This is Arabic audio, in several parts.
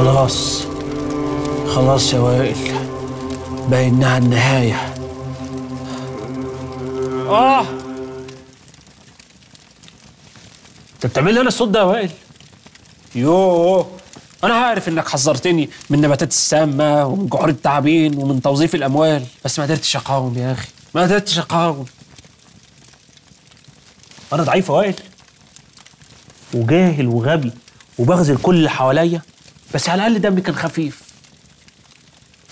خلاص. خلاص يا وائل. بينها النهاية. آه. أنت بتعمل لي أنا الصوت ده يا وائل؟ يوه. أنا عارف إنك حذرتني من نباتات السامة ومن جحور التعابين ومن توظيف الأموال بس ما قدرتش أقاوم يا أخي. ما قدرتش أقاوم. أنا ضعيف يا وائل. وجاهل وغبي وبغزل كل اللي حواليا. بس على الأقل دمي كان خفيف.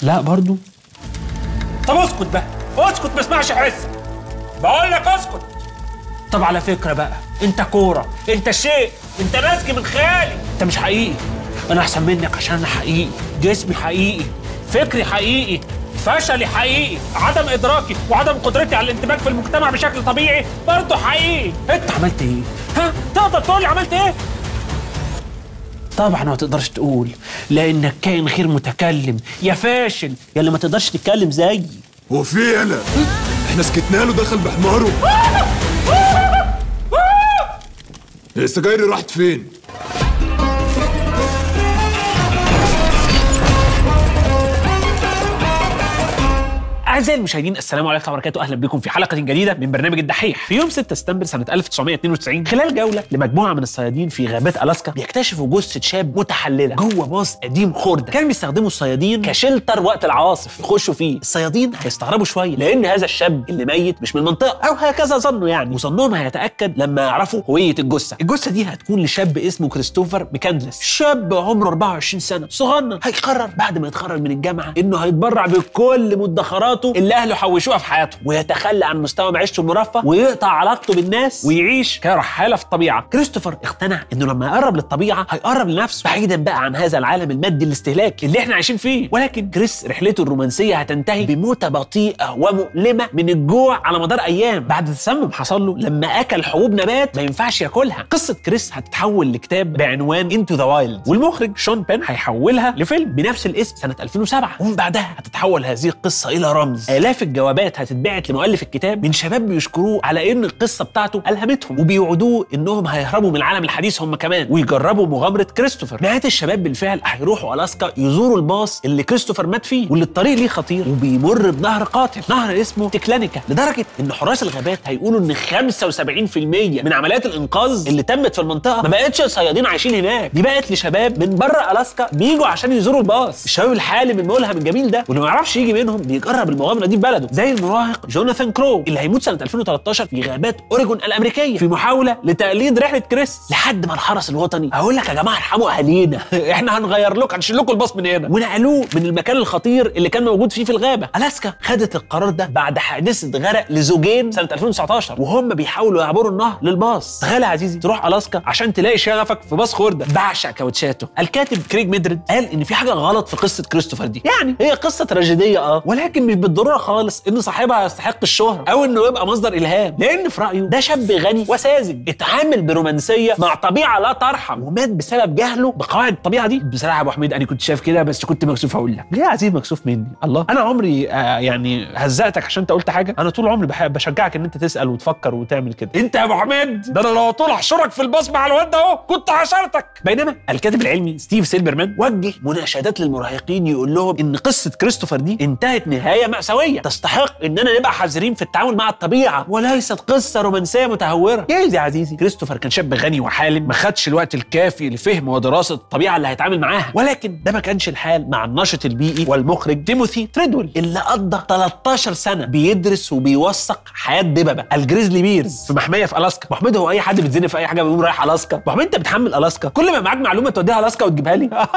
لا برضو. طب اسكت بقى. اسكت ما اسمعش حسك بقول لك اسكت. طب على فكرة بقى انت كورة انت شيء انت نسج من خيالي. انت مش حقيقي. أنا احسن منك عشان أنا حقيقي. جسمي حقيقي فكري حقيقي فشلي حقيقي عدم إدراكي وعدم قدرتي على الاندماج في المجتمع بشكل طبيعي برضه حقيقي. انت عملت إيه؟ ها؟ تقدر تقول لي عملت إيه؟ طبعا ما تقدرش تقول لأنك كائن غير متكلم. يا فاشل يا اللي ما تقدرش تتكلم زيي. هو في يالا إحنا سكتنا له دخل بحماره. السجاير راحت فين؟ أعزائي المشاهدين السلام عليكم وبركاته. أهلا بكم في حلقة جديدة من برنامج الدحيح. في يوم 6 سبتمبر سنة 1992 خلال جولة لمجموعة من الصيادين في غابات ألاسكا بيكتشفوا جثة شاب متحللة جوه باص قديم خردة. كانوا بيستخدموا الصيادين كشلتر وقت العواصف يخشوا فيه. الصيادين هيستغربوا شوية لأن هذا الشاب اللي ميت مش من المنطقة أو هكذا ظنوا يعني. وظنهم هيتأكد لما يعرفوا هوية الجثة. الجثة دي هتكون لشاب اسمه كريستوفر ميكاندلس شاب عمره 24 سنة صغنن. هيقرر بعد ما يتخرج من الجامعة إنه هيتبرع بكل مدخراته اللي أهله حوشوها في حياتهم. ويتخلى عن مستوى معيشته المرفه ويقطع علاقته بالناس ويعيش كرحاله في الطبيعه. كريستوفر اقتنع إنه لما يقرب للطبيعة هيقرب لنفسه بعيدا بقى عن هذا العالم المادي الاستهلاكي اللي إحنا عايشين فيه. ولكن كريس رحلته الرومانسية هتنتهي بموتة بطيئة ومؤلمة من الجوع على مدار أيام. بعد تسمم حصل له لما أكل حبوب نبات ما ينفعش ياكلها. قصة كريس هتتحول لكتاب بعنوان Into the Wild والمخرج شون بين هيحولها لفيلم بنفس الاسم سنة 2007 ومن بعدها هتتحول هذه القصة إلى رمز. آلاف الجوابات هتتبعت لمؤلف الكتاب من شباب بيشكروه على إن القصة بتاعته ألهمتهم وبيوعدوه إنهم هيهربوا من العالم الحديث هم كمان ويجربوا مغامرة كريستوفر. مئات الشباب بالفعل هيروحوا ألاسكا يزوروا الباص اللي كريستوفر مات فيه واللي الطريق ليه خطير وبيمر بنهر قاتل. نهر اسمه تكلانيكا لدرجة إن حراس الغابات هيقولوا إن 75% من عمليات الإنقاذ اللي تمت في المنطقة ما بقتش لصيادين عايشين هناك. دي بقت لشباب من بره ألاسكا بيجوا عشان يزوروا الباص. الشباب الحالم الملهم الجميل ده واللي ما يعرفش يجي منهم بيجرب المغامرة دي في بلده. زي المراهق جوناثان كرو اللي هيموت سنة 2013 في غابات أوريجون الأمريكية. في محاولة لتقليد رحلة كريس. لحد ما الحرس الوطني هيقول لك يا جماعة ارحموا أهالينا. إحنا هنغير لكم هنشيل لكم الباص من هنا. ونقلوه من المكان الخطير اللي كان موجود فيه في الغابة. ألاسكا خدت القرار ده بعد حادثة غرق لزوجين سنة 2019 وهم بيحاولوا يعبروا النهر للباص. تخيل يا عزيزي تروح ألاسكا عشان تلاقي شغفك في باص خردة. بعشق كاوتشاته الكاتب كريج ميدريد قال إن في حاجة غلط في قصة كريستوفر دي. يعني؟ هي قصة تراجيدية آه. ولكن مش بالضروره خالص ان صاحبها يستحق الشهرة أو انه يبقى مصدر الهام لأن في رأيه ده شاب غني وساذج اتعامل برومانسية مع طبيعة لا ترحم ومات بسبب جهله بقواعد الطبيعة دي. بصراحة يا أبو حميد أنا كنت شايف كده بس كنت مكسوف أقول لك. ليه يا عزيز مكسوف مني؟ الله. أنا عمري آه يعني هزقتك عشان أنت قلت حاجة؟ أنا طول عمري بشجعك إن أنت تسأل وتفكر وتعمل كده. أنت يا أبو حميد ده أنا لو أطول احشرك في الباص مع الواد ده أهو. كنت حشرتك بينما الكاتب العلمي ستيف سيلبرمان وجه مناشدات للمراهقين يقول لهم إن قصة كريستوفر دي انتهت نهاية مأساوية. تستحق إننا نبقى حذرين في التعامل مع الطبيعة. وليست قصة رومانسية متهورة. جايز يا عزيزي. كريستوفر كان شاب غني وحالم ما خدش الوقت الكافي لفهم ودراسة الطبيعة اللي هيتعامل معاها. ولكن ده ما كانش الحال مع الناشط البيئي والمخرج تيموثي تريدويل اللي قضى 13 سنة بيدرس وبيوثق حياة دببة. الـ grizzly bears في محمية في ألاسكا. محمود هو أي حد بيتزنق في أي حاجة بيقوم رايح ألاسكا؟ محمود أنت بتحمل ألاسكا؟ كل ما معاك معلومة توديها ألاسكا وتجيبها لي.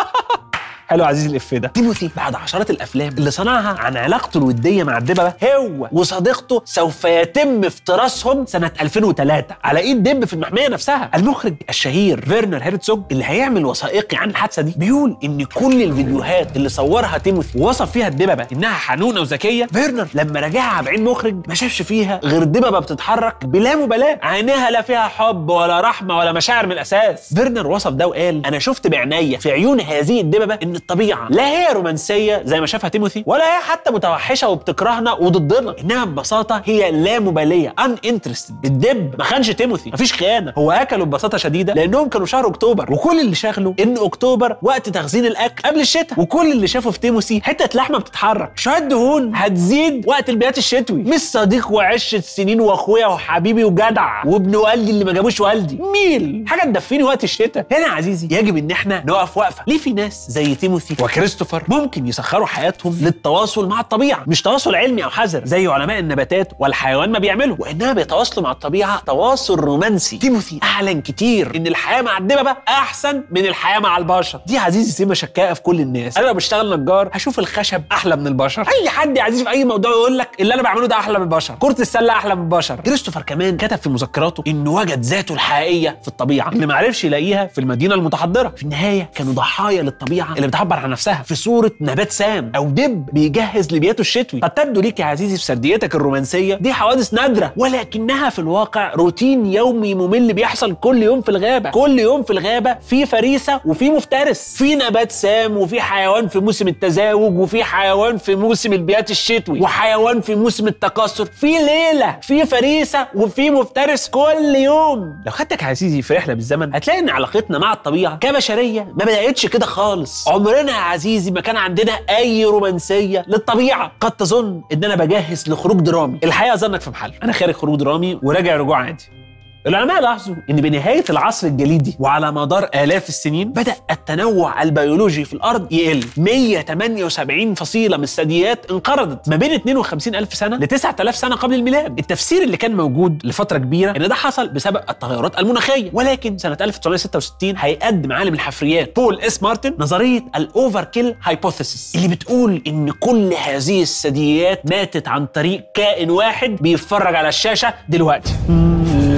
حلو عزيزي الإفيه ده. تيموثي بعد عشرات الأفلام اللي صنعها عن علاقته الودية مع الدببه هو وصديقته سوف يتم افتراسهم سنة 2003 على إيد دب في المحمية نفسها. المخرج الشهير فيرنر هيرتزوج اللي هيعمل وثائقي عن الحادثة دي بيقول إن كل الفيديوهات اللي صورها تيموثي ووصف فيها الدببه إنها حنونة وذكية. فيرنر لما راجعها بعين مخرج ما شافش فيها غير دببه بتتحرك بلا مبالاة. عينيها لا فيها حب ولا رحمة ولا مشاعر من الأساس. فيرنر وصف ده وقال أنا شفت بعينيا في عيون هذه الدببه إن الطبيعه لا هي رومانسية زي ما شافها تيموثي ولا هي حتى متوحشة وبتكرهنا وضدنا. انما ببساطة هي لا مبالية uninterested الدب ما خانش تيموثي. مفيش خيانة. هو اكله ببساطة شديدة لأنه كان شهر أكتوبر. وكل اللي شغله إن أكتوبر وقت تخزين الأكل قبل الشتاء. وكل اللي شافه في تيموثي حتة لحمة بتتحرك. شوية دهون هتزيد وقت البيات الشتوي. مش صديق وعشره سنين وأخويا وحبيبي وجدع وابن والدي اللي ما جابوش والدي. ميل. حاجة تدفيني وقت الشتاء. هنا عزيزي يجب إن إحنا نقف وقفه ليه في ناس زي تيموثي وكريستوفر ممكن يسخروا حياتهم للتواصل مع الطبيعة مش تواصل علمي أو حذر زي علماء النباتات والحيوان ما بيعملوا وانما بيتواصلوا مع الطبيعة تواصل رومانسي. تيموثي أعلن كتير إن الحياة مع الدببة أحسن من الحياة مع البشر. دي عزيزي سمه شكاءه في كل الناس. أنا لو بشتغل نجار هشوف الخشب أحلى من البشر. أي حد يا عزيزي في أي موضوع يقول لك اللي أنا بعمله ده أحلى من البشر. كرة السلة أحلى من البشر. كريستوفر كمان كتب في مذكراته إنه وجد ذاته الحقيقية في الطبيعة. اللي ما عرفش يلاقيها في المدينة المتحضرة. في النهاية كانوا ضحايا للطبيعة اللي بتعبر عن نفسها في صورة نبات سام أو دب بيجهز لبياته الشتوي. قد تبدو ليك يا عزيزي في سرديتك الرومانسية دي حوادث نادرة ولكنها في الواقع روتين يومي ممل بيحصل كل يوم في الغابة. كل يوم في الغابة في فريسة وفي مفترس. في نبات سام وفي حيوان في موسم التزاوج وفي حيوان في موسم البيات الشتوي وحيوان في موسم التكاثر في ليلة في فريسة وفي مفترس كل يوم. لو خدتك عزيزي في رحلة بالزمن هتلاقي إن علاقتنا مع الطبيعة كبشرية ما بدأتش كده خالص. عمرنا يا عزيزي ما كان عندنا أي رومانسية للطبيعة. قد تظن ان أنا بجهز لخروج درامي. الحقيقة ظنك في محل. أنا خارج خروج درامي وراجع رجوع عادي. العلماء لاحظوا إن بنهاية العصر الجليدي وعلى مدار آلاف السنين بدأ التنوع البيولوجي في الأرض يقل. 178 فصيلة من الثدييات انقرضت ما بين 52 ألف سنة ل 9000 سنة قبل الميلاد. التفسير اللي كان موجود لفترة كبيرة إن ده حصل بسبب التغيرات المناخية. ولكن سنة 1966 هيقدم عالم الحفريات بول إس مارتن نظرية الـ overkill hypothesis اللي بتقول إن كل هذه الثدييات ماتت عن طريق كائن واحد بيتفرج على الشاشة دلوقتي.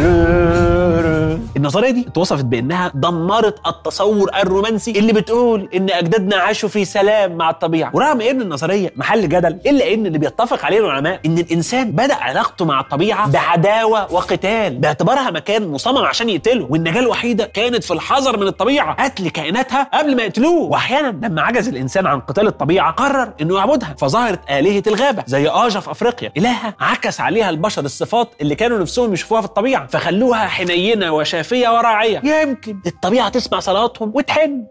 yürü النظرية دي اتوصفت بأنها دمرت التصور الرومانسي اللي بتقول إن أجدادنا عاشوا في سلام مع الطبيعة. ورغم إن النظرية محل جدل إلا إن اللي بيتفق عليه العلماء إن الإنسان بدأ علاقته مع الطبيعة بعداوة وقتال باعتبارها مكان مصمم عشان يقتله. والنجاة الوحيدة كانت في الحذر من الطبيعة قتل كائناتها قبل ما يقتلوه. وأحيانا لما عجز الإنسان عن قتال الطبيعة قرر إنه يعبدها. فظهرت آلهة الغابة زي اجا في أفريقيا. الهه عكس عليها البشر الصفات اللي كانوا نفسهم يشوفوها في الطبيعة فخلوها حنينة وشافيه وراعية. يمكن. الطبيعة تسمع صلاتهم وتحن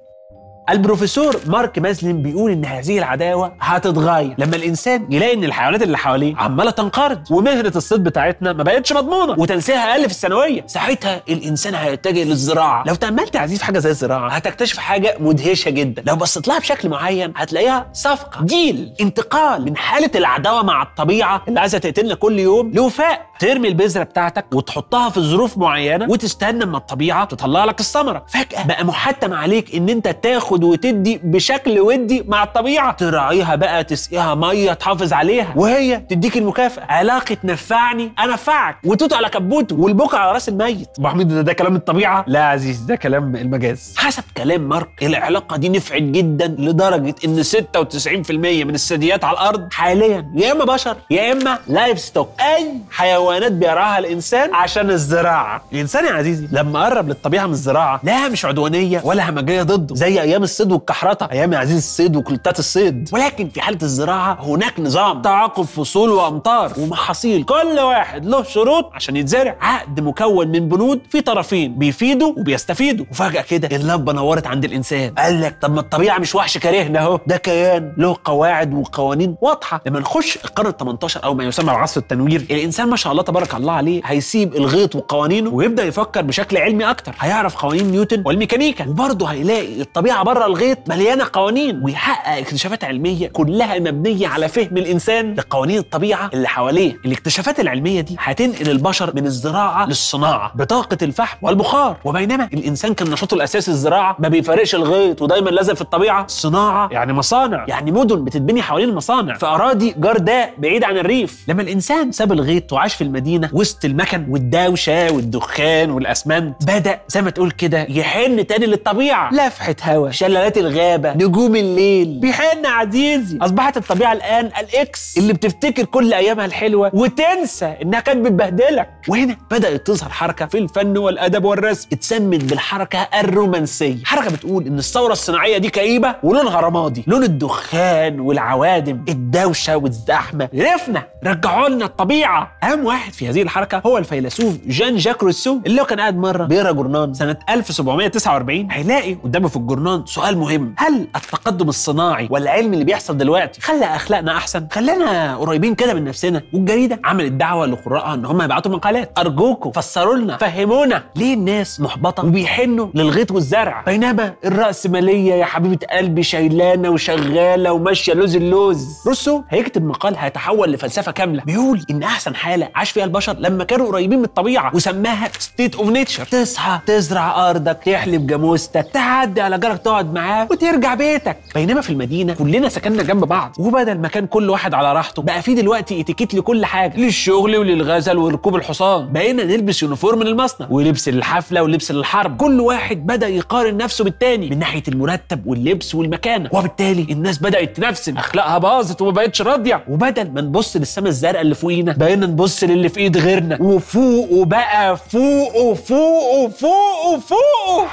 البروفيسور مارك مازلين بيقول إن هذه العداوة هتتغير لما الإنسان يلاقي إن الحيوانات اللي حواليه عمالة تنقرض ومهنة الصيد بتاعتنا ما بقتش مضمونة وتنسيقها أقل في الثانوية. ساعتها الإنسان هيتجه للزراعة. لو تأملت عزيز في حاجة زي الزراعة هتكتشف حاجة مدهشة جدا. لو بصيت لها بشكل معين هتلاقيها صفقة ديل انتقال من حالة العداوة مع الطبيعة اللي عايزة تقتلنا كل يوم لوفاء. ترمي البذرة بتاعتك وتحطها في ظروف معينة وتستنى اما الطبيعة تطلع لك الثمرة. فجأة بقى محتم عليك إن أنت تاخد وتدي بشكل ودي مع الطبيعة. تراعيها بقى تسقيها مية تحافظ عليها. وهي تديك المكافأة. علاقة نفعني انفعك وتوت على كبوته والبكا على رأس الميت. حميد ده, ده كلام الطبيعة؟ لا يا عزيز ده كلام المجاز. حسب كلام مارك العلاقة دي نفعت جدا لدرجة إن 96% من الثدييات على الأرض حاليا يا إما بشر يا إما livestock أي حيوانات بيرعاها الإنسان عشان الزراعة. الإنسان يا عزيزي لما قرب للطبيعة من الزراعة لا مش عدوانية ولا همجية ضده زي أيام الصيد والكحرتة أيام يا عزيزي الصيد وكلتات الصيد. ولكن في حالة الزراعة هناك نظام. تعاقب فصول وأمطار ومحاصيل. كل واحد له شروط عشان يتزرع. عقد مكون من بنود في طرفين بيفيدوا وبيستفيدوا. وفجأة كده اللمبة نورت عند الإنسان. قال لك طب ما الطبيعة مش وحش كارهنا أهو. ده كيان له قواعد وقوانين واضحة. لما نخش القرن ال 18 أو ما يسمى بعصر التنوير الإنسان ما شاء الله تبارك الله عليه هيسيب الغيط وقوانينه ويبدأ يفكر بشكل علمي أكتر. هيعرف قوانين نيوتن والميكانيكا. وبرضه هيلاقي الطبيعة بره الغيط مليانة قوانين. ويحقق اكتشافات علمية كلها مبنية على فهم الإنسان لقوانين الطبيعة اللي حواليه. الاكتشافات العلمية دي هتنقل البشر من الزراعة للصناعة بطاقة الفحم والبخار. وبينما الإنسان كان نشاطه الأساسي الزراعة ما بيفارقش الغيط ودايما لازم في الطبيعة. الصناعه يعني مصانع يعني مدن بتتبني حوالين المصانع في اراضي جرداء بعيد عن الريف. لما الإنسان ساب الغيط وعاش في المدينة وسط المكن والدوشة والدخان والأسمنت بدأ زي ما تقول كده يحن تاني للطبيعة. لفحة هوا. شلالات الغابة. نجوم الليل. بيحن عزيزي. أصبحت الطبيعة الآن الإكس. اللي بتفتكر كل أيامها الحلوة. وتنسى إنها كانت بتبهدلك. وهنا بدأت تظهر حركة في الفن والأدب والرسم. اتسمت بالحركة الرومانسية. حركة بتقول إن الثورة الصناعية دي كئيبة ولونها رمادي. لون الدخان والعوادم الدوشة والزحمة. رفنا رجعوا لنا الطبيعة. أهم واحد في هذه الحركة هو الفيلسوف جان جاك روسو اللي هو كان قاعد مرة بيقرأ جورنان. سنة 1749 هيلاقي قدامه في الجورنان سؤال مهم. هل التقدم الصناعي والعلم اللي بيحصل دلوقتي خلى أخلاقنا أحسن؟ خلانا قريبين كده من نفسنا. والجريدة عملت دعوة لقراءها إن هم يبعتوا مقالات. أرجوكم فسروا لنا فهمونا. ليه الناس محبطة وبيحنوا للغيط والزرع؟ بينما الرأسمالية يا حبيبة قلبي شايلانة وشغالة وماشية لوز اللوز. روسو هيكتب مقال هيتحول لفلسفة كاملة. بيقول إن أحسن حالة عاش فيها البشر لما كانوا قريبين من الطبيعة وسماها state of nature تصحى تزرع أرضك تحلب جاموستك تعدي على جارك تقعد معاه وترجع بيتك. بينما في المدينة كلنا سكننا جنب بعض وبدل ما كان كل واحد على راحته بقى في دلوقتي إتيكيت لكل حاجة. للشغل وللغزل وركوب الحصان. بقينا نلبس uniform من المصنع. ولبس للحفله ولبس للحرب كل واحد بدأ يقارن نفسه بالتاني. من ناحية المرتب واللبس والمكانة. وبالتالي الناس بدأت تنفسن. أخلاقها باظت وما بقتش راضية. وبدل ما نبص للسما الزرقاء اللي فوقينا بقينا نبص للي في إيد غيرنا. وفوقه بقى فوقه فوقه فوقه فوقه.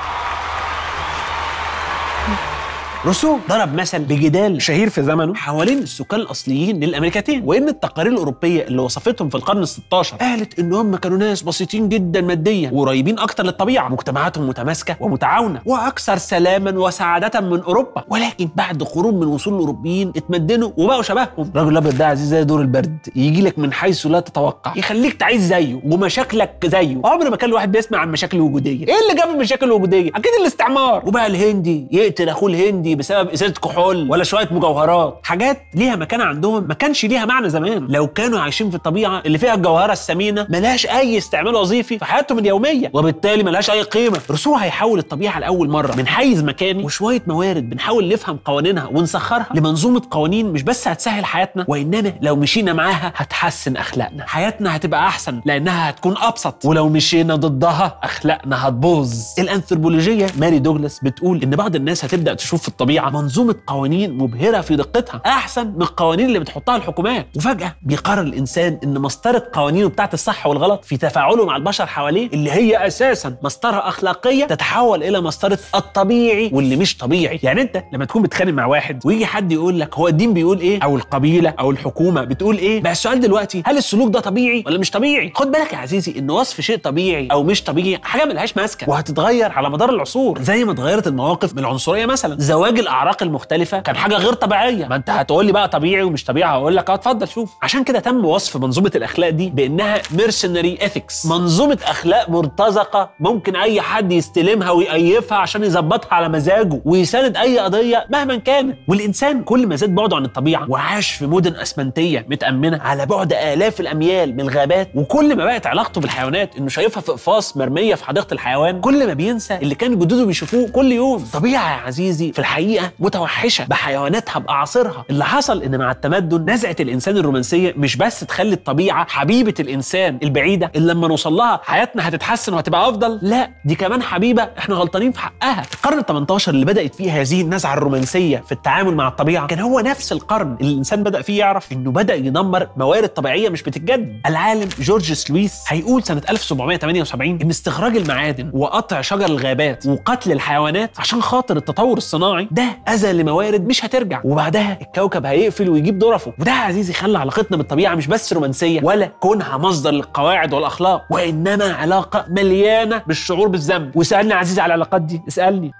روسو ضرب مثل بجدال شهير في زمنه حوالين السكان الأصليين للأمريكتين وإن التقارير الأوروبية اللي وصفتهم في القرن ال16 قالت ان هم كانوا ناس بسيطين جدا ماديا وقريبين أكتر للطبيعة مجتمعاتهم متماسكة ومتعاونة وأكثر سلاما وسعادة من أوروبا. ولكن بعد قرون من وصول الأوروبيين اتمدنوا وبقوا شبههم. الراجل الأبيض ده عزيز زي دور البرد يجي لك من حيث لا تتوقع يخليك تعيش زيه ومشاكلك زيه. عمر ما كان الواحد بيسمع عن مشاكل وجودية. إيه اللي جاب المشاكل الوجودية؟ أكيد الاستعمار. وبقى الهندي يقتل أخوه الهندي بسبب ازازه كحول ولا شوية مجوهرات. حاجات ليها مكانة عندهم ما كانش ليها معنى زمان. لو كانوا عايشين في الطبيعة اللي فيها الجوهرة الثمينة ملهاش أي استعمال وظيفي في حياتهم اليومية. وبالتالي ملهاش أي قيمة. رسوم هيحول الطبيعة لأول مرة. من حيز مكاني وشوية موارد بنحاول نفهم قوانينها ونسخرها لمنظومة قوانين مش بس هتسهل حياتنا وانما لو مشينا معاها هتحسن أخلاقنا. حياتنا هتبقى أحسن لأنها هتكون أبسط. ولو مشينا ضدها أخلاقنا هتبوظ. الأنثروبولوجية ماري دوغلاس بتقول إن بعض الناس هتبدأ تشوف في الطبيعة. منظومة قوانين مبهرة في دقتها. أحسن من القوانين اللي بتحطها الحكومات. وفجأة بيقرر الإنسان إن مسطرة قوانينه بتاعت الصح والغلط في تفاعله مع البشر حواليه اللي هي أساسا مسطرة أخلاقية تتحول إلى مسطرة الطبيعي واللي مش طبيعي. يعني أنت لما تكون بتخانق مع واحد ويجي حد يقول لك هو الدين بيقول إيه؟ أو القبيلة أو الحكومة بتقول إيه؟ بقى السؤال دلوقتي هل السلوك ده طبيعي ولا مش طبيعي؟ خد بالك يا عزيزي إن وصف شيء طبيعي أو مش طبيعي حاجة ملهاش ماسكة. وهتتغير على مدار العصور. زي ما اتغيرت المواقف من العنصرية مثلا. زواج الاعراق المختلفة كان حاجة غير طبيعية. ما أنت هتقول لي بقى طبيعي ومش طبيعي هقول لك. آه اتفضل شوف. عشان كده تم وصف منظومة الأخلاق دي بأنها mercenary ethics منظومة أخلاق مرتزقة ممكن أي حد يستلمها ويأيفها عشان يظبطها على مزاجه ويساند أي قضية مهما كانت. والإنسان كل ما زاد بعده عن الطبيعة وعاش في مدن أسمنتية متأمنة على بعد آلاف الأميال من الغابات وكل ما بقت علاقته بالحيوانات إنه شايفها في اقفاص مرمية في حديقة الحيوان كل ما بينسى اللي كان جدوده بيشوفوه كل يوم. الطبيعة يا عزيزي في الحقيقة متوحشة بحيواناتها بأعاصيرها اللي حصل إن مع التمدن نزعه الإنسان الرومانسية مش بس تخلي الطبيعة حبيبة الإنسان البعيدة اللي لما نوصل لها حياتنا هتتحسن وهتبقى أفضل. لا دي كمان حبيبة إحنا غلطانين في حقها. القرن ال18 اللي بدأت فيه هذه النزعة الرومانسية في التعامل مع الطبيعة كان هو نفس القرن اللي الإنسان بدأ فيه يعرف إنه بدأ يدمر موارد طبيعية مش بتتجدد. العالم جورج سلويس هيقول سنة 1778 إن استخراج المعادن وقطع شجر الغابات وقتل الحيوانات عشان خاطر التطور الصناعي ده اذى لموارد مش هترجع. وبعدها الكوكب هيقفل ويجيب ظرفه وده يا عزيزي خلى علاقتنا بالطبيعة مش بس رومانسية ولا كونها مصدر للقواعد والأخلاق وإنما علاقة مليانة بالشعور بالذنب. وسألني عزيزي على العلاقات دي. اسألني.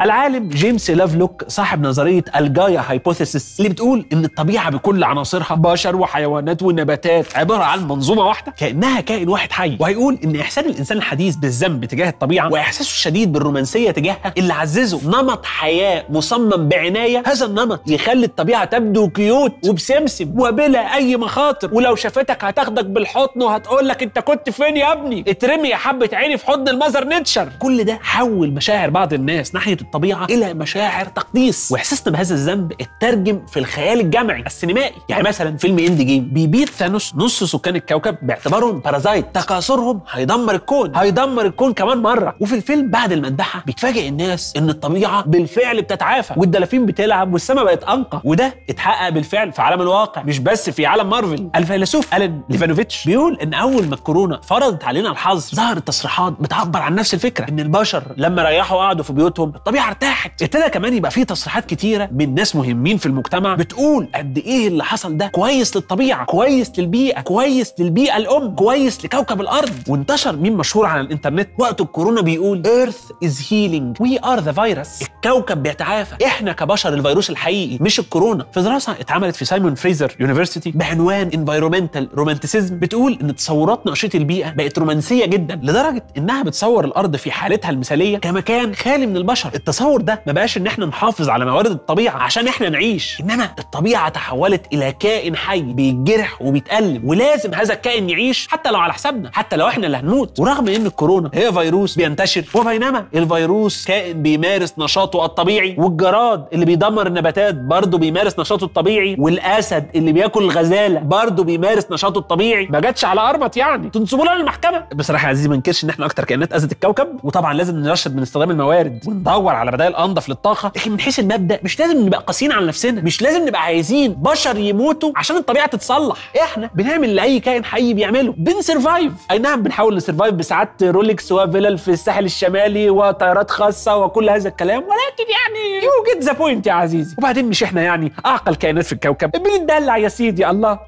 العالم جيمس لافلوك صاحب نظرية الـ Gaia hypothesis اللي بتقول إن الطبيعة بكل عناصرها بشر وحيوانات ونباتات عبارة عن منظومة واحدة كأنها كائن واحد حي. وهيقول إن إحساس الإنسان الحديث بالذنب تجاه الطبيعة وإحساسه الشديد بالرومانسية تجاهها اللي عززه نمط حياة مصمم بعناية هذا النمط يخلي الطبيعة تبدو cute وبسمسم وبلا أي مخاطر. ولو شافتك هتاخدك بالحضن وهتقول لك أنت كنت فين يا ابني؟ اترمي يا حبة عيني في حضن ال mother nature. كل ده حول مشاعر بعض الناس ناحية الطبيعة إلى مشاعر تقديس. وإحساسنا بهذا الذنب اترجم في الخيال الجمعي السينمائي. يعني مثلا فيلم Endgame. بيبيد ثانوس نص سكان الكوكب باعتبارهم parasite تكاثرهم هيدمر الكون. هيدمر الكون كمان مرة. وفي الفيلم بعد المذبحه بيتفاجئ الناس إن الطبيعة بالفعل بتتعافى والدلافين بتلعب والسماء بقت أنقى. وده اتحقق بالفعل في عالم الواقع مش بس في عالم مارفل. الفيلسوف آلان ليفانوفيتش بيقول إن أول ما الكورونا فرضت علينا الحظر ظهرت تصريحات بتعبر عن نفس الفكرة إن البشر لما ريحوا قعدوا في بيوتهم الطبيعة ارتاحت. ابتدى كمان يبقى في تصريحات كتيرة من ناس مهمين في المجتمع بتقول قد إيه اللي حصل ده كويس للطبيعة كويس للبيئة كويس للبيئة الأم كويس لكوكب الأرض. وانتشر ميم مشهور على الإنترنت وقت الكورونا بيقول Earth is healing. We are the virus. الكوكب بيتعافى. إحنا كبشر الفيروس الحقيقي مش الكورونا. في دراسة اتعملت في سايمون فريزر يونيفرسيتي بعنوان environmental romanticism بتقول إن تصورات نقشه البيئة بقت رومانسية جدا لدرجة إنها بتصور الأرض في حالتها المثالية كمكان خالي من البشر. التصور ده ما بقاش إن إحنا نحافظ على موارد الطبيعة عشان إحنا نعيش. إنما الطبيعة تحولت إلى كائن حي بيتجرح وبيتألم ولازم هذا الكائن يعيش حتى لو على حسابنا حتى لو إحنا اللي هنموت. ورغم إن الكورونا هي فيروس بينتشر وبينما الفيروس كائن بيمارس نشاطه الطبيعي والجراد اللي بيدمر النباتات برضه بيمارس نشاطه الطبيعي والأسد اللي بياكل الغزالة برضه بيمارس نشاطه الطبيعي. ما جاتش على ارمط يعني. تنسبوا لنا المحكمة. بصراحه يا عزيزي ما انكرش إن إحنا أكتر كائنات أذت الكوكب وطبعا لازم نرشد من استخدام الموارد وندور على بدائل أنظف للطاقة. لكن من حيث المبدأ مش لازم نبقى قاسيين على نفسنا. مش لازم نبقى عايزين بشر يموتوا عشان الطبيعة تتصلح. إحنا بنعمل اللي اي كائن حي بيعمله. بن survive أي نعم بنحاول ن survive بساعات رولكس وفيلل في الساحل الشمالي وطيارات خاصة وكل هذا الكلام. ولكن يعني you get the point يا عزيزي. وبعدين مش إحنا يعني أعقل كائنات في الكوكب. بندلع يا سيدي الله.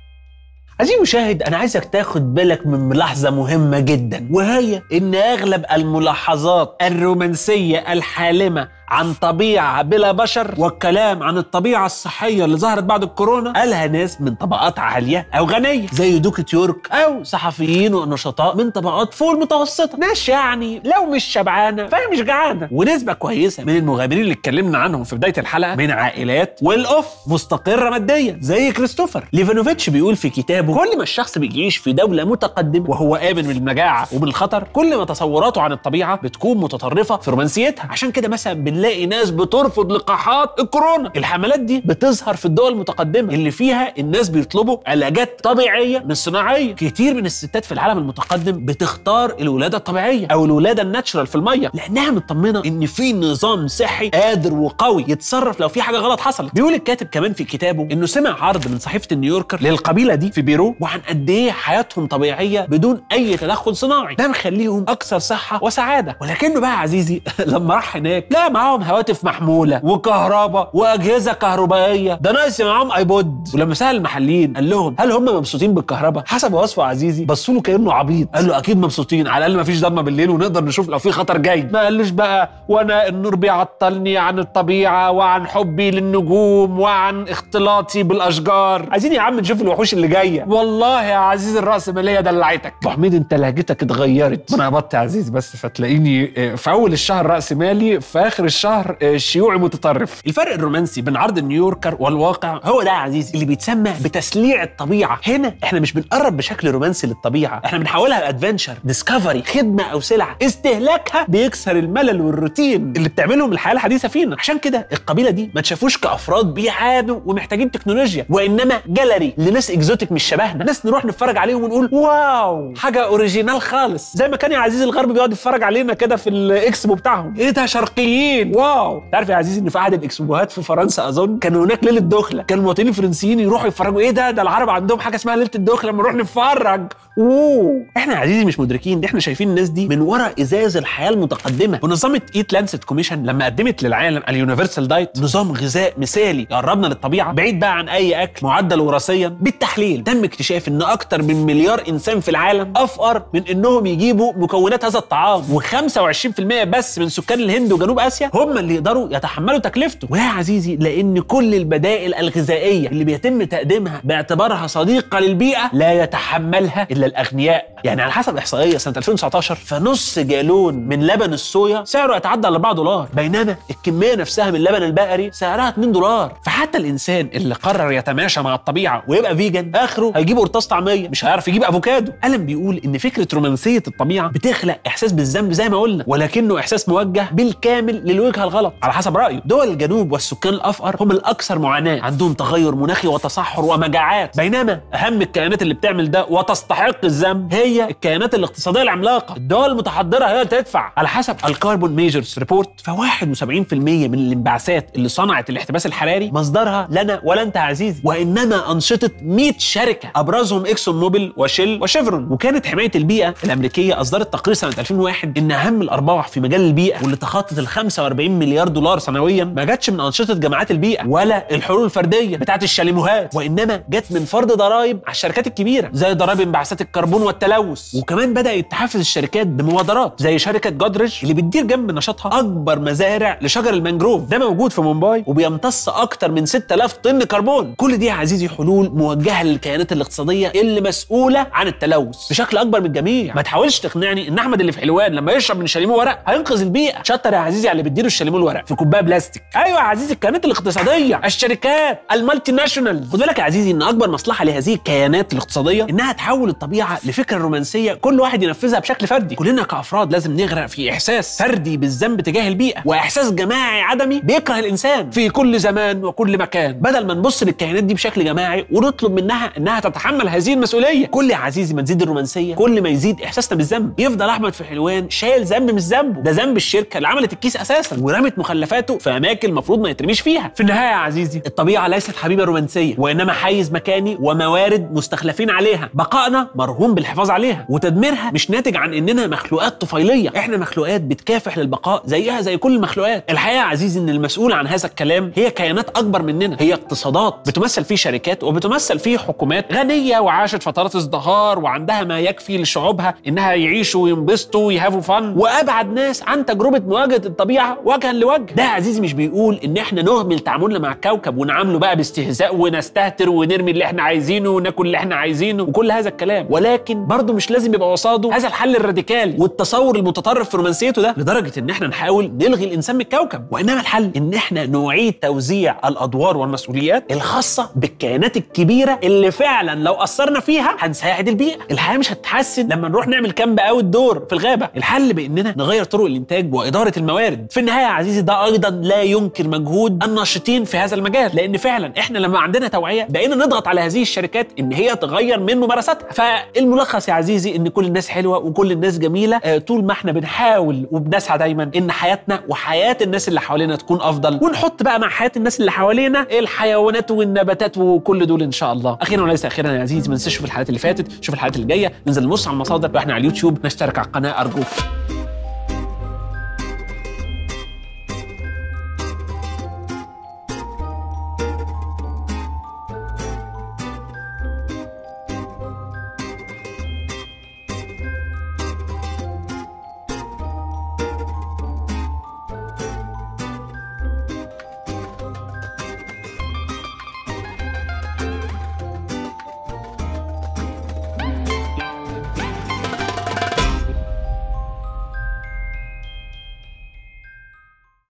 عزيزي المشاهد أنا عايزك تاخد بالك من ملاحظة مهمة جدا وهي إن أغلب الملاحظات الرومانسية الحالمة عن طبيعة بلا بشر والكلام عن الطبيعة الصحية اللي ظهرت بعد الكورونا قالها ناس من طبقات عالية أو غنية زي دوقة يورك أو صحفيين ونشطاء من طبقات فوق المتوسطة. ناس يعني لو مش شبعانة فهي مش جعانة. ونسبة كويسة من المغامرين اللي اتكلمنا عنهم في بداية الحلقة من عائلات well off مستقرة ماديا زي كريستوفر. ليفانوفيتش بيقول في كتابه كل ما الشخص بيعيش في دولة متقدمة وهو آمن من المجاعه ومن الخطر كل ما تصوراته عن الطبيعة بتكون متطرفة في رومانسيتها. عشان كده مثلا بنلاقي ناس بترفض لقاحات الكورونا. الحملات دي بتظهر في الدول المتقدمة اللي فيها الناس بيطلبوا علاجات طبيعية مش صناعيه كتير من الستات في العالم المتقدم بتختار الولادة الطبيعية أو الولادة ال natural في المية لأنها مطمنة إن في نظام صحي قادر وقوي يتصرف لو في حاجة غلط حصلت. بيقول الكاتب كمان في كتابه إنه سمع عرض من صحيفة النيويوركر للقبيلة دي في بيرو وعن قد إيه حياتهم طبيعية بدون أي تدخل صناعي. ده مخليهم أكثر صحة وسعادة. ولكنه بقى عزيزي لما راح هناك لا معاهم هواتف محمولة وكهرباء وأجهزة كهربائية. ده ناقص معاهم ايبود ولما سأل المحليين قال لهم هل هم مبسوطين بالكهرباء؟ حسب وصفه عزيزي بصوا له كأنه عبيط. قال له أكيد مبسوطين. على الأقل ما فيش ضلمه بالليل ونقدر نشوف لو في خطر جاي. ما قالوش بقى وأنا النور بيعطلني عن الطبيعة وعن حبي للنجوم وعن اختلاطي بالأشجار. عايزين يا عم نشوف الوحوش اللي جاية. والله يا عزيز الراسماليه دلعتك. أبو حميد أنت لهجتك اتغيرت. أنا هبط يا عزيز بس فتلاقيني آه، في أول الشهر راسمالي في آخر الشهر آه، شيوعي متطرف. الفرق الرومانسي بين عرض النيويوركر والواقع هو ده يا عزيزي اللي بيتسمى بتسليع الطبيعة. هنا إحنا مش بنقرب بشكل رومانسي للطبيعة إحنا بنحولها adventure discovery خدمة أو سلعة. استهلاكها بيكسر الملل والروتين اللي بتعملهم الحياة الحديثة فينا. عشان كده القبيلة دي ما تشافوش كأفراد بيعانوا ومحتاجين تكنولوجيا وإنما جاليري لناس exotic مش شبهنا. ناس نروح نتفرج عليهم ونقول wow حاجة original خالص. زي ما كان يا عزيزي الغرب بيقعد يتفرج علينا كده في الاكسبو بتاعهم إيه ده شرقيين؟ wow. تعرف يا عزيزي إن في احد الإكسبوهات في فرنسا أظن كان هناك ليلة دخله كان المواطنين الفرنسيين يروحوا يتفرجوا. إيه ده؟ ده العرب عندهم حاجة اسمها ليلة الدخله لما نروح نتفرج. أوه. إحنا يا عزيزي مش مدركين إحنا شايفين الناس دي من وراء إزاز الحياة المتقدمة. منظمة EAT-Lancet Commission لما قدمت للعالم ال universal diet نظام غذاء مثالي يقربنا للطبيعة بعيد بقى عن أي أكل معدل وراثيا. بالتحليل تم اكتشاف إن أكتر من مليار إنسان في العالم أفقر من إنهم يجيبوا مكونات هذا الطعام. و25% بس من سكان الهند وجنوب آسيا هم اللي يقدروا يتحملوا تكلفته. ويا عزيزي لأن كل البدائل الغذائية اللي بيتم تقديمها باعتبارها صديقة للبيئة لا يتحملها إلا الأغنياء. يعني على حسب إحصائية سنة 2019 فنص جالون من لبن الصويا سعره يتعدى على 4 دولار بينما الكمية نفسها من اللبن البقري سعرها 2 دولار. فحتى الإنسان اللي قرر يتماشى مع الطبيعة ويبقى vegan آخره هيجيب قرطاس طعمية مش هيعرف يجيب أفوكادو. الم بيقول إن فكرة رومانسية الطبيعة بتخلق إحساس بالذنب زي ما قلنا ولكنه إحساس موجه بالكامل للوجهه الغلط على حسب رأيه. دول الجنوب والسكان الأفقر هم الأكثر معاناة. عندهم تغير مناخي وتصحر ومجاعات. بينما أهم الكيانات اللي بتعمل ده وتستحق الذنب هي الكيانات الاقتصادية العملاقة. الدول المتحضرة هي اللي تدفع. على حسب ال Carbon Majors Report ف 71% من الانبعاثات اللي صنعت الاحتباس الحراري مصدرها لا أنا ولا انت عزيزي وإنما أنشطة 100 شركة أبرزهم إكسون موبيل وشيل وشيفرون. وكانت حماية البيئة الأمريكية أصدرت تقرير سنة 2001 إن أهم الأرباح في مجال البيئة واللي تخطت ال 45 مليار دولار سنويا ما جاتش من أنشطة جماعات البيئة ولا الحلول الفردية بتاعت الشاليموهات وإنما جت من فرض ضرائب على الشركات الكبيرة زي ضرائب انبعاثات الكربون والتلوث. وكمان بدأت تحفز الشركات بمبادرات زي شركة جودريج اللي بتدير جنب نشاطها أكبر مزارع لشجر المانجروف. ده موجود في مومباي وبيمتص أكتر من 6000 طن كربون. كل دي يا عزيزي حلول موجهة للكيانات الاقتصادية اللي مسؤولة عن التلوث. بشكل أكبر من الجميع. ما تحاولش تقنعني إن أحمد اللي في حلوان لما يشرب من شاليمو ورق هينقذ البيئة. شطر يا عزيزي على اللي الشاليمو الورق في كوبايه بلاستيك. أيوه يا عزيزي الكيانات الاقتصادية. الشركات ال multinational. خد بالك يا عزيزي إن أكبر مصلحة لهذه الكيانات الاقتصادية إنها تحول الطبيعة لفكرة رومانسية كل واحد ينفذها بشكل فردي. كلنا كأفراد لازم نغرق في إحساس فردي بالذنب تجاه البيئة وإحساس جماعي عدمي بيكره الإنسان في كل زمان وكل مكان. بدل ما نبص للكيانات دي بشكل جماعي ونطلب منها إنها تتحمل هذه المسؤولية. كل يا عزيزي ما تزيد الرومانسية. كل ما يزيد إحساسنا بالذنب. يفضل أحمد في حلوان شايل ذنب مش ذنبه. ده ذنب الشركة اللي عملت الكيس أساسا. ورمت مخلفاته في أماكن المفروض ما يترميش فيها. في النهاية يا عزيزي الطبيعة ليست حبيبة رومانسية وإنما حيز مكاني وموارد مستخلفين عليها. بقائنا مرهون بالحفاظ عليها وتدميرها مش ناتج عن إننا مخلوقات طفيلية. إحنا مخلوقات بتكافح للبقاء زيها زي كل المخلوقات. الحقيقة يا عزيزي إن المسؤول عن هذا الكلام هي كيانات أكبر مننا. هي اقتصادات بتمثل فيه شركات وبتمثل فيه حكومات غنية وعاشت فترات ازدهار وعندها ما يكفي لشعوبها إنها يعيشوا وينبسطوا ويهافوا فن وأبعد ناس عن تجربة مواجهة الطبيعة وجها لوجه. ده يا عزيزي مش بيقول إن إحنا نهمل تعاملنا مع الكوكب ونعامله بقى باستهزاء ونستهتر ونرمي اللي إحنا عايزينه وناكل اللي إحنا عايزينه وكل هذا الكلام. ولكن برضه مش لازم يبقى قصاده هذا الحل الراديكالي والتصور المتطرف في رومانسيته ده لدرجة إن إحنا نحاول نلغي الإنسان من الكوكب. وإنما الحل إن إحنا نعيد توزيع الأدوار والمسؤوليات الخاصة بالكيانات الكبيرة اللي فعلا لو اثرنا فيها هنساعد البيئة. الحياة مش هتتحسن لما نروح نعمل كامب أوت دور في الغابة. الحل بإننا نغير طرق الإنتاج وإدارة الموارد في النهاية يا عزيزي ده أيضا لا ينكر مجهود الناشطين في هذا المجال لأن فعلا إحنا لما عندنا توعية بقينا نضغط على هذه الشركات إن هي تغير من ممارساتها فالملخص يا عزيزي إن كل الناس حلوة وكل الناس جميلة آه، طول ما إحنا بنحاول وبنسعى دايما إن حياتنا وحياة الناس اللي حوالينا تكون أفضل ونحط بقى مع حياة الناس اللي حوالينا الحيوانات والنباتات وكل دول إن شاء الله. أخيرا وليس أخيرا يا عزيزي ما تنساش شوف الحلقات اللي فاتت شوف الحلقات اللي جاية ننزل نبص على المصادر وإحنا على اليوتيوب نشترك على القناة أرجوك.